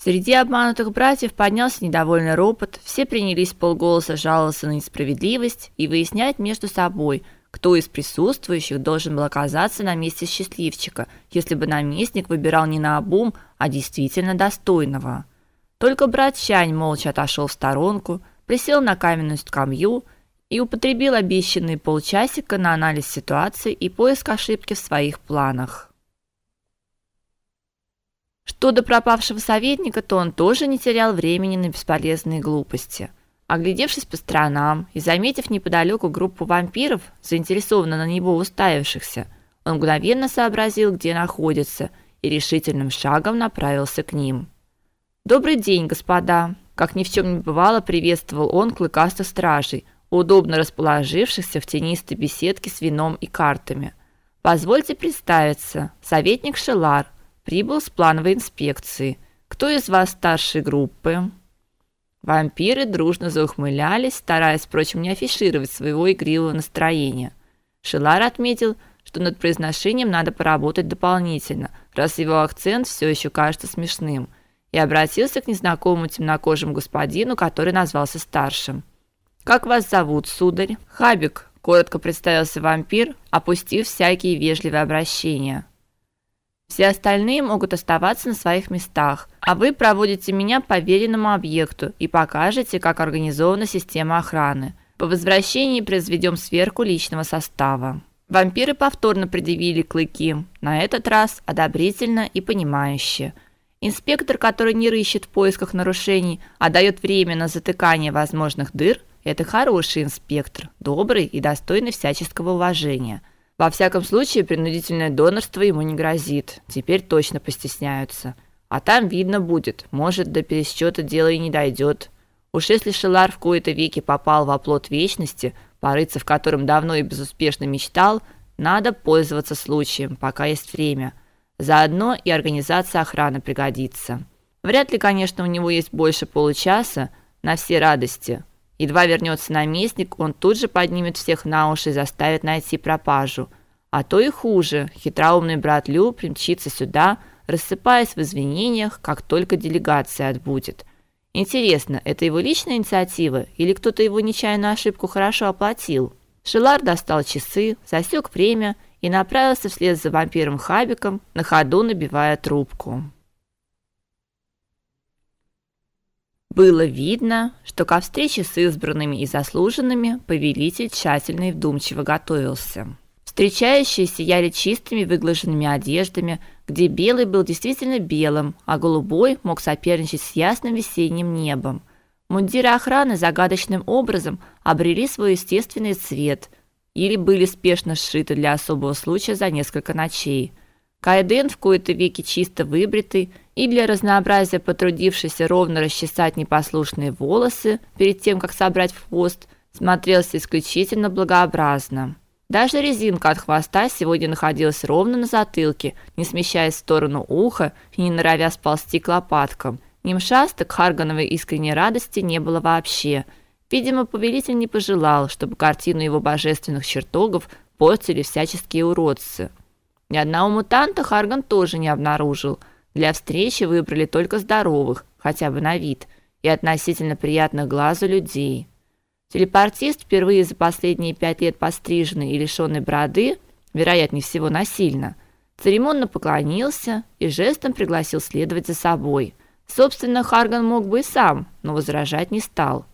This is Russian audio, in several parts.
Среди обманутых братьев поднялся недовольный ропот, все принялись полголоса жаловаться на несправедливость и выяснять между собой, кто из присутствующих должен был оказаться на месте счастливчика, если бы наместник выбирал не наобум, а действительно достойного. Только брат Чань молча отошел в сторонку, присел на каменную скамью и употребил обещанные полчасика на анализ ситуации и поиск ошибки в своих планах. Что до пропавшего советника, то он тоже не терял времени на бесполезные глупости. Оглядевшись по сторонам и заметив неподалеку группу вампиров, заинтересованно на него уставившихся, он мгновенно сообразил, где находится, и решительным шагом направился к ним. Добрый день, господа, как ни в чем не бывало, приветствовал он клыкастых стражей, удобно расположившихся в тенистой беседке с вином и картами. Позвольте представиться, советник Шелар прибыл с плановой инспекции. Кто из вас старшей группы? Вампиры дружно заухмылялись, стараясь, впрочем, не афишировать своего игривого настроения. Шелар отметил, что над произношением надо поработать дополнительно, раз его акцент все еще кажется смешным, и обратился к незнакомому темнокожему господину, который назвался старшим. Как вас зовут, сударь? Хабик, коротко представился вампир, опустив всякие вежливые обращения. Все остальные могут оставаться на своих местах, а вы проводите меня по веренному объекту и покажете, как организована система охраны. По возвращении произведем сверку личного состава. Вампиры повторно предъявили клыки, на этот раз одобрительно и понимающе. Инспектор, который не рыщет в поисках нарушений, а дает время на затыкание возможных дыр, это хороший инспектор, добрый и достойный всяческого уважения – во всяком случае, принудительное донорство ему не грозит. Теперь точно постесняются. А там видно будет. Может, до пересчета дело и не дойдет. Уж если Шелар в кои-то веки попал в оплот вечности, порыться в котором давно и безуспешно мечтал, надо пользоваться случаем, пока есть время. Заодно и организация охраны пригодится. Вряд ли, конечно, у него есть больше получаса на все радости. Едва вернется наместник, он тут же поднимет всех на уши и заставит найти пропажу. А то и хуже, хитроумный брат Лю примчится сюда, рассыпаясь в извинениях, как только делегация отбудет. Интересно, это его личная инициатива или кто-то его нечаянную ошибку хорошо оплатил? Шелар достал часы, засек время и направился вслед за вампиром Хабиком, на ходу набивая трубку. Было видно, что ко встрече с избранными и заслуженными повелитель тщательно и вдумчиво готовился. Встречающие сияли чистыми выглаженными одеждами, где белый был действительно белым, а голубой мог соперничать с ясным весенним небом. Мундиры охраны загадочным образом обрели свой естественный цвет или были спешно сшиты для особого случая за несколько ночей. Кайден в кои-то веки чисто выбритый и для разнообразия потрудившийся ровно расчесать непослушные волосы перед тем, как собрать в хвост, смотрелся исключительно благообразно. Даже резинка от хвоста сегодня находилась ровно на затылке, не смещаясь в сторону уха и не норовя сползти к лопаткам. Ни мшаста к Харгановой искренней радости не было вообще. Видимо, повелитель не пожелал, чтобы картину его божественных чертогов портили всяческие уродцы. Ни одного мутанта Харган тоже не обнаружил. Для встречи выбрали только здоровых, хотя бы на вид, и относительно приятных глазу людей. Телепортист, впервые за последние пять лет постриженный и лишенный бороды, вероятнее всего насильно, церемонно поклонился и жестом пригласил следовать за собой. Собственно, Харган мог бы и сам, но возражать не стал.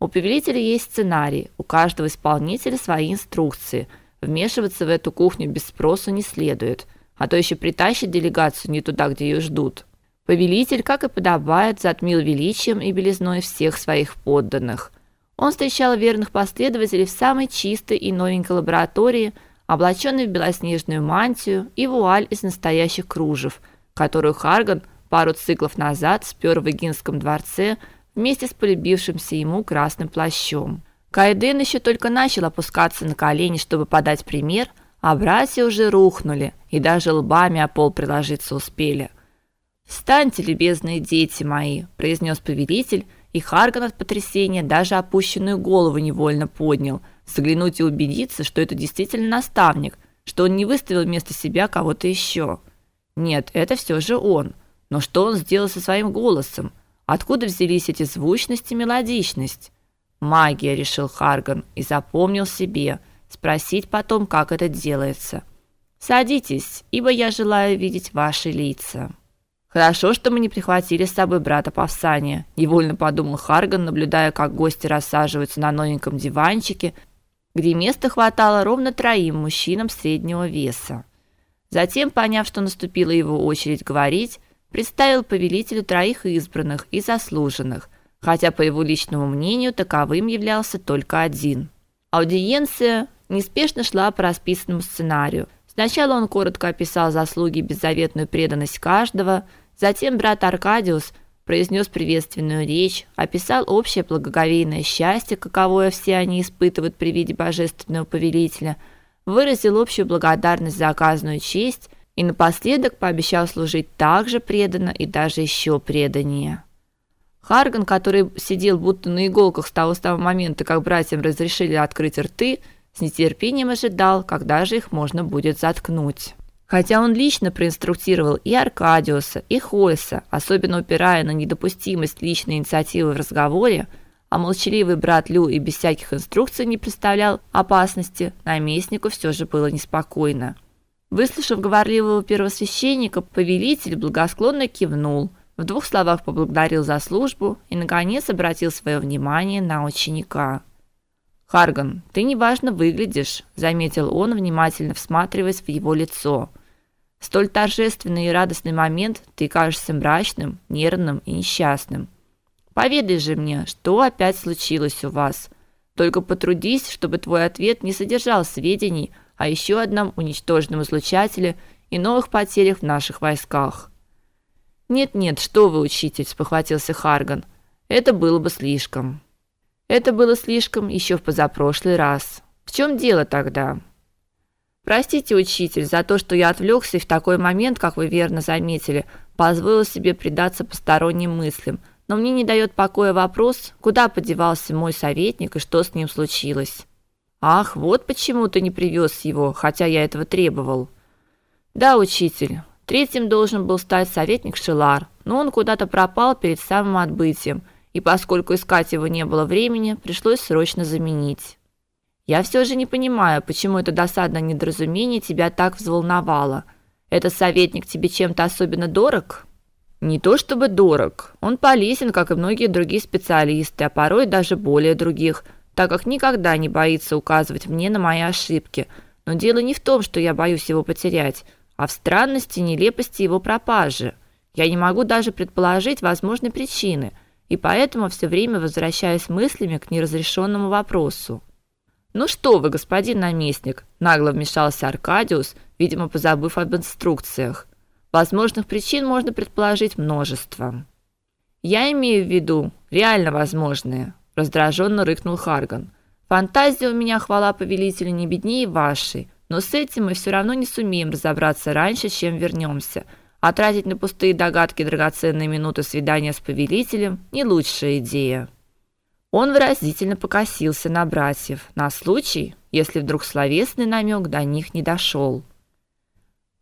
У повелителя есть сценарий, у каждого исполнителя свои инструкции – Вмешиваться в эту кухню без спроса не следует, а то еще притащит делегацию не туда, где ее ждут. Повелитель, как и подобает, затмил величием и белизной всех своих подданных. Он встречал верных последователей в самой чистой и новенькой лаборатории, облаченной в белоснежную мантию и вуаль из настоящих кружев, которую Харган пару циклов назад спер в Эгинском дворце вместе с полюбившимся ему красным плащом. Кайден еще только начал опускаться на колени, чтобы подать пример, а братья уже рухнули и даже лбами о пол приложиться успели. «Встаньте, любезные дети мои», – произнес повелитель, и Харган от потрясения даже опущенную голову невольно поднял, заглянуть и убедиться, что это действительно наставник, что он не выставил вместо себя кого-то еще. Нет, это все же он. Но что он сделал со своим голосом? Откуда взялись эти звучность и мелодичность? Магия, решил Харган и запомнил себе спросить потом, как это делается. Садитесь, ибо я желаю видеть ваши лица. Хорошо, что мы не прихватили с собой брата Павсания, невольно подумал Харган, наблюдая, как гости рассаживаются на новеньком диванчике, где места хватало ровно троим мужчинам среднего веса. Затем, поняв, что наступила его очередь говорить, представил повелителю троих избранных и заслуженных, хотя по его личному мнению таковым являлся только один. Аудиенция неспешно шла по расписанному сценарию. Сначала он коротко описал заслуги и беззаветную преданность каждого, затем брат Аркадиус произнес приветственную речь, описал общее благоговейное счастье, каковое все они испытывают при виде божественного повелителя, выразил общую благодарность за оказанную честь и напоследок пообещал служить так же преданно и даже еще преданнее. Харган, который сидел будто на иголках с того самого момента, как братьям разрешили открыть рты, с нетерпением ожидал, когда же их можно будет заткнуть. Хотя он лично проинструктировал и Аркадиуса, и Хойса, особенно упирая на недопустимость личной инициативы в разговоре, а молчаливый брат Лю и без всяких инструкций не представлял опасности, наместнику все же было неспокойно. Выслушав говорливого первосвященника, повелитель благосклонно кивнул, в двух словах поблагодарил за службу и наконец обратил свое внимание на ученика. Харган, ты неважно выглядишь, заметил он, внимательно всматриваясь в его лицо. Столь торжественный и радостный момент ты кажешься мрачным, нервным и несчастным. Поведай же мне, что опять случилось у вас? Только потрудись, чтобы твой ответ не содержал сведений о еще одном уничтоженном излучателе и новых потерях в наших войсках. Нет-нет, что вы, учитель, спохватился Харган. Это было бы слишком. Это было слишком еще в позапрошлый раз. В чем дело тогда? Простите, учитель, за то, что я отвлекся и в такой момент, как вы верно заметили, позволил себе предаться посторонним мыслям. Но мне не дает покоя вопрос, куда подевался мой советник и что с ним случилось. Ах, вот почему ты не привез его, хотя я этого требовал. Да, учитель. Третьим должен был стать советник Шилар, но он куда-то пропал перед самым отбытием и поскольку искать его не было времени, пришлось срочно заменить. Я все же не понимаю, почему это досадное недоразумение тебя так взволновало. Этот советник тебе чем-то особенно дорог? Не то чтобы дорог. Он полезен, как и многие другие специалисты, а порой даже более других, так как никогда не боится указывать мне на мои ошибки. Но дело не в том, что я боюсь его потерять, а в странности и нелепости его пропажи. Я не могу даже предположить возможные причины – и поэтому все время возвращаюсь мыслями к неразрешенному вопросу. Ну что вы, господин наместник, нагло вмешался Аркадиус, видимо, позабыв об инструкциях. Возможных причин можно предположить множество. Я имею в виду реально возможные, раздраженно рыкнул Харган. Фантазия у меня, хвала повелителю, не беднее вашей, но с этим мы все равно не сумеем разобраться раньше, чем вернемся – а тратить на пустые догадки драгоценные минуты свидания с повелителем не лучшая идея. Он выразительно покосился на братьев, на случай, если вдруг словесный намек до них не дошел.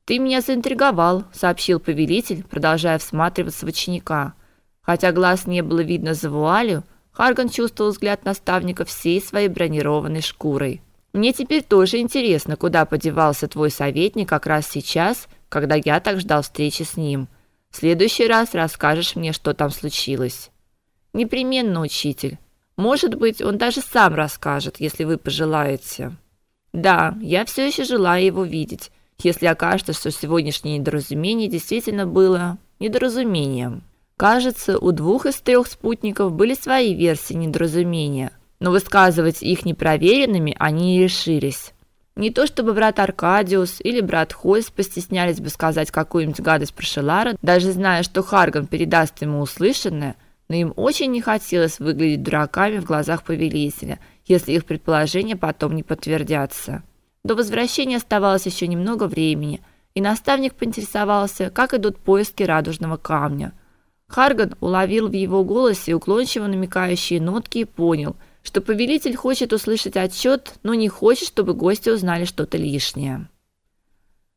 Ты меня заинтриговал, сообщил повелитель, продолжая всматриваться в ученика. Хотя глаз не было видно за вуалью, Харган чувствовал взгляд наставника всей своей бронированной шкурой. Мне теперь тоже интересно, куда подевался твой советник как раз сейчас когда я так ждал встречи с ним. В следующий раз расскажешь мне, что там случилось. Непременно, учитель. Может быть, он даже сам расскажет, если вы пожелаете. Да, я все еще желаю его видеть, если окажется, что сегодняшнее недоразумение действительно было недоразумением. Кажется, у двух из трех спутников были свои версии недоразумения, но высказывать их непроверенными они не решились. Не то чтобы брат Аркадиус или брат Хойс постеснялись бы сказать какую-нибудь гадость про Шелара, даже зная, что Харган передаст ему услышанное, но им очень не хотелось выглядеть дураками в глазах повелителя, если их предположения потом не подтвердятся. До возвращения оставалось еще немного времени, и наставник поинтересовался, как идут поиски радужного камня. Харган уловил в его голосе уклончиво намекающие нотки и понял – что повелитель хочет услышать отчет, но не хочет, чтобы гости узнали что-то лишнее.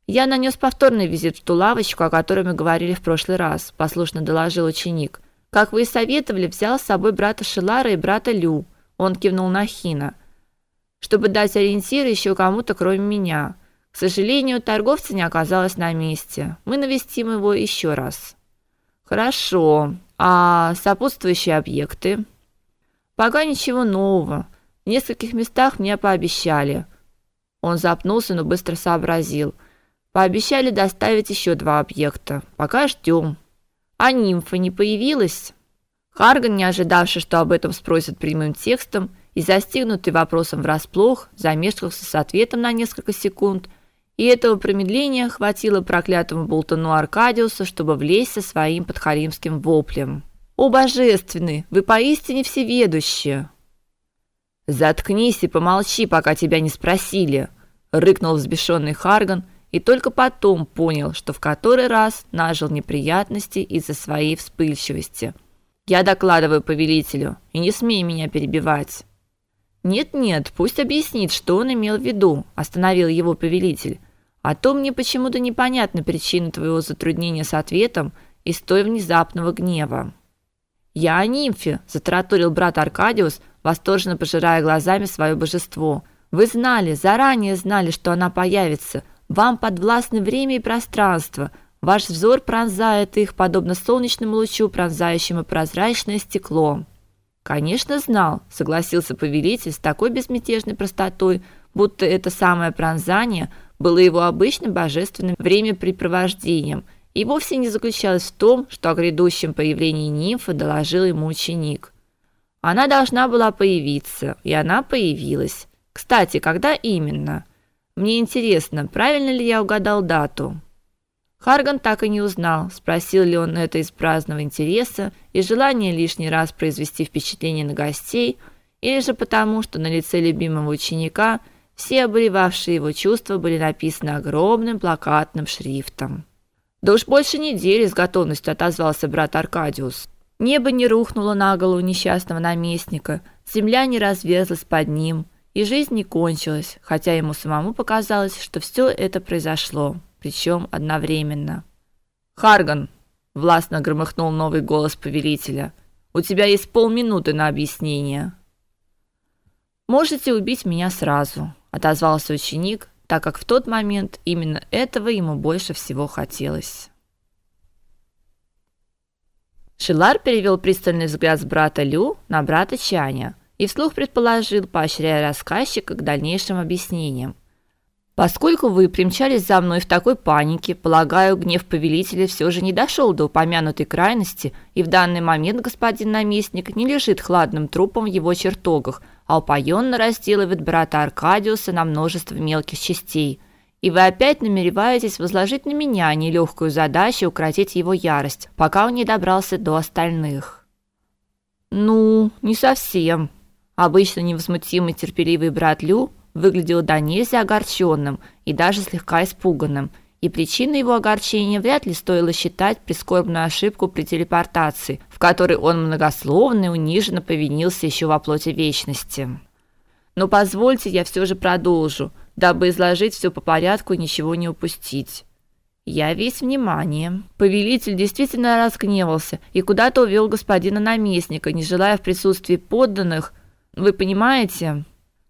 Я нанес повторный визит в ту лавочку, о которой мы говорили в прошлый раз, послушно доложил ученик. Как вы и советовали, взял с собой брата Шилара и брата Лю. Он кивнул на Хина. Чтобы дать ориентиры еще кому-то, кроме меня. К сожалению, торговца не оказалось на месте. Мы навестим его еще раз. Хорошо. А сопутствующие объекты? Пока ничего нового. В нескольких местах мне пообещали. Он запнулся, но быстро сообразил. Пообещали доставить еще два объекта. Пока ждем. А нимфа не появилась? Харган, не ожидавший, что об этом спросят прямым текстом, и застигнутый вопросом врасплох, замешкался с ответом на несколько секунд, и этого промедления хватило проклятому болтуну Аркадиуса, чтобы влезть со своим подхалимским воплем. «О, божественный! Вы поистине всеведущие!» «Заткнись и помолчи, пока тебя не спросили!» — рыкнул взбешенный Харган, и только потом понял, что в который раз нажил неприятности из-за своей вспыльчивости. Я докладываю повелителю, и не смей меня перебивать. Нет-нет, пусть объяснит, что он имел в виду, остановил его повелитель. А то мне почему-то непонятна причина твоего затруднения с ответом и той внезапного гнева. Я о нимфе, затараторил брат Аркадиус, восторженно пожирая глазами свое божество. Вы знали, заранее знали, что она появится вам подвластны время и пространство. Ваш взор пронзает их, подобно солнечному лучу, пронзающему прозрачное стекло. Конечно, знал, согласился повелитель с такой безмятежной простотой, будто это самое пронзание было его обычным божественным времяпрепровождением и вовсе не заключалось в том, что о грядущем появлении нимфы доложил ему ученик. Она должна была появиться, и она появилась. Кстати, когда именно? Мне интересно, правильно ли я угадал дату? Харган так и не узнал, спросил ли он это из праздного интереса и желания лишний раз произвести впечатление на гостей, или же потому, что на лице любимого ученика все обуревавшие его чувства были написаны огромным плакатным шрифтом. Да уж больше недели с готовностью отозвался брат Аркадиус. Небо не рухнуло на голову несчастного наместника, земля не разверзлась под ним, и жизнь не кончилась, хотя ему самому показалось, что все это произошло, причем одновременно. Харган властно громыхнул новый голос повелителя. У тебя есть полминуты на объяснение. Можете убить меня сразу, отозвался ученик, так как в тот момент именно этого ему больше всего хотелось. Шилар перевел пристальный взгляд с брата Лю на брата Чаня и вслух предположил, поощряя рассказчика к дальнейшим объяснениям. Поскольку вы примчались за мной в такой панике, полагаю, гнев повелителя все же не дошел до упомянутой крайности, и в данный момент господин наместник не лежит хладным трупом в его чертогах, а упоенно разделывает брата Аркадиуса на множество мелких частей. И вы опять намереваетесь возложить на меня нелегкую задачу укротить его ярость, пока он не добрался до остальных. Ну, не совсем, Обычно невозмутимый терпеливый брат Лю выглядел до нельзя огорченным и даже слегка испуганным, и причиной его огорчения вряд ли стоило считать прискорбную ошибку при телепортации, в которой он многословно и униженно повинился еще во плоти вечности. Но позвольте, я все же продолжу, дабы изложить все по порядку и ничего не упустить. Я весь внимание. Повелитель действительно разгневался и куда-то увел господина наместника, не желая в присутствии подданных вы понимаете?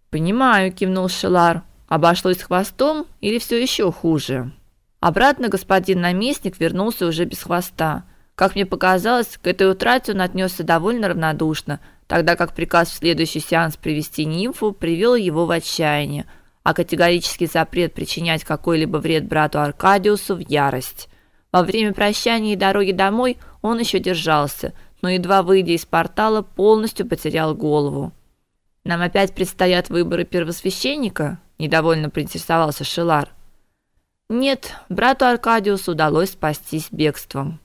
Понимаю, кивнул Шелар. Обошлось хвостом или все еще хуже? Обратно господин наместник вернулся уже без хвоста. Как мне показалось, к этой утрате он отнесся довольно равнодушно, тогда как приказ в следующий сеанс привести нимфу привел его в отчаяние, а категорический запрет причинять какой-либо вред брату Аркадиусу в ярость. Во время прощания и дороги домой он еще держался, но едва выйдя из портала, полностью потерял голову. Нам опять предстоят выборы первосвященника, недовольно поинтересовался Шилар. Нет, брату Аркадиусу удалось спастись бегством.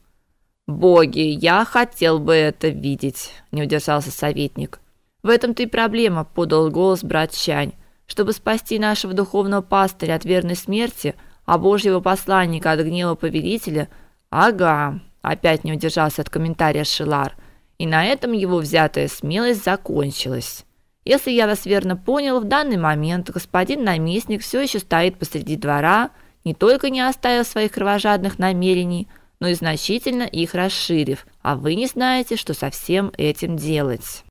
Боги, я хотел бы это видеть, не удержался советник. В этом-то и проблема, подал голос брат Чань. Чтобы спасти нашего духовного пастыря от верной смерти, а Божьего посланника от гнева повелителя, ага, опять не удержался от комментария Шилар. И на этом его взятая смелость закончилась. Если я вас верно понял, в данный момент господин наместник все еще стоит посреди двора, не только не оставив своих кровожадных намерений, но и значительно их расширив, а вы не знаете, что со всем этим делать.